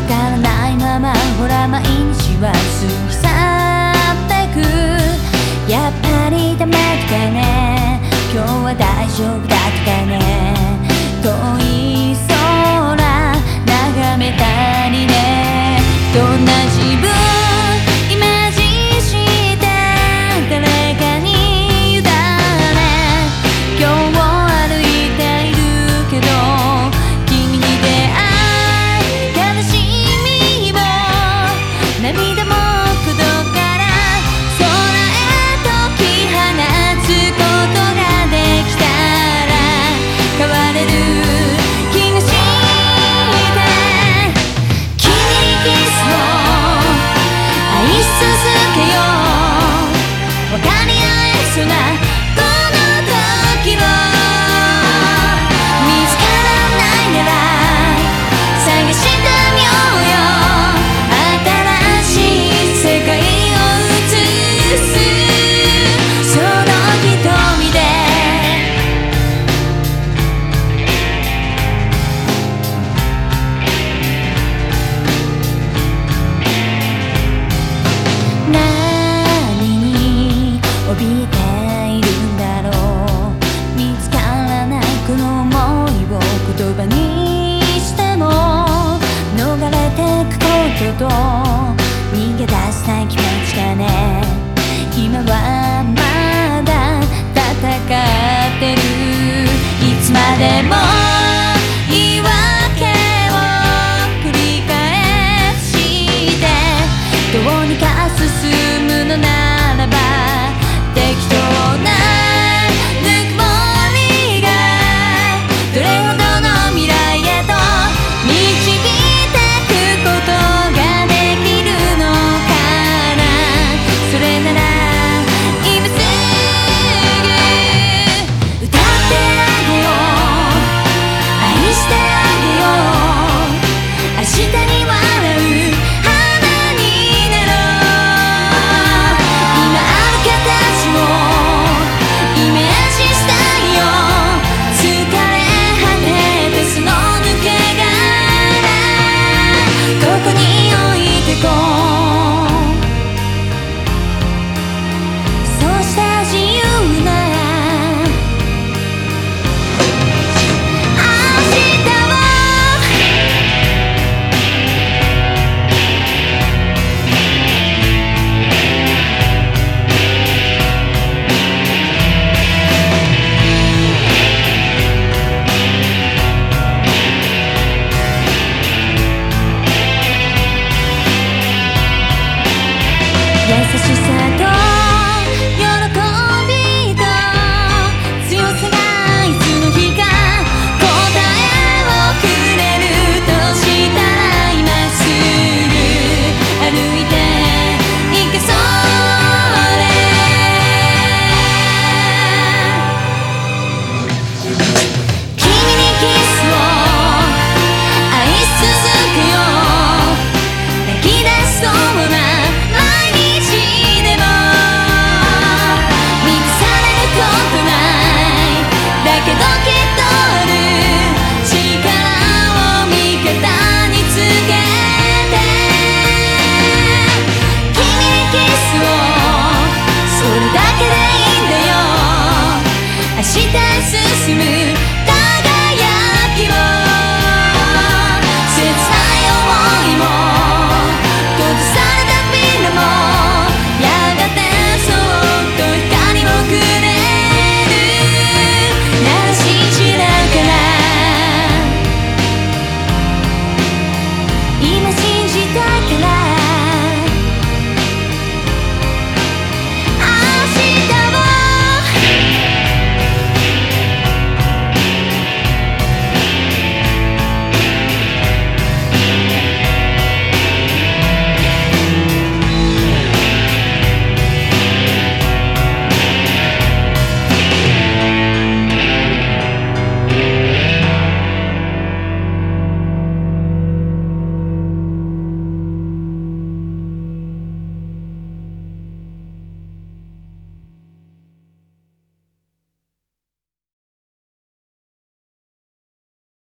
わからないままほら毎日は過ぎ去ってく。やっぱりダメだね。今日は大丈夫だったね。けど逃げ出したい気持ちがね今はまだ戦ってる。いつまでも優しさと下進む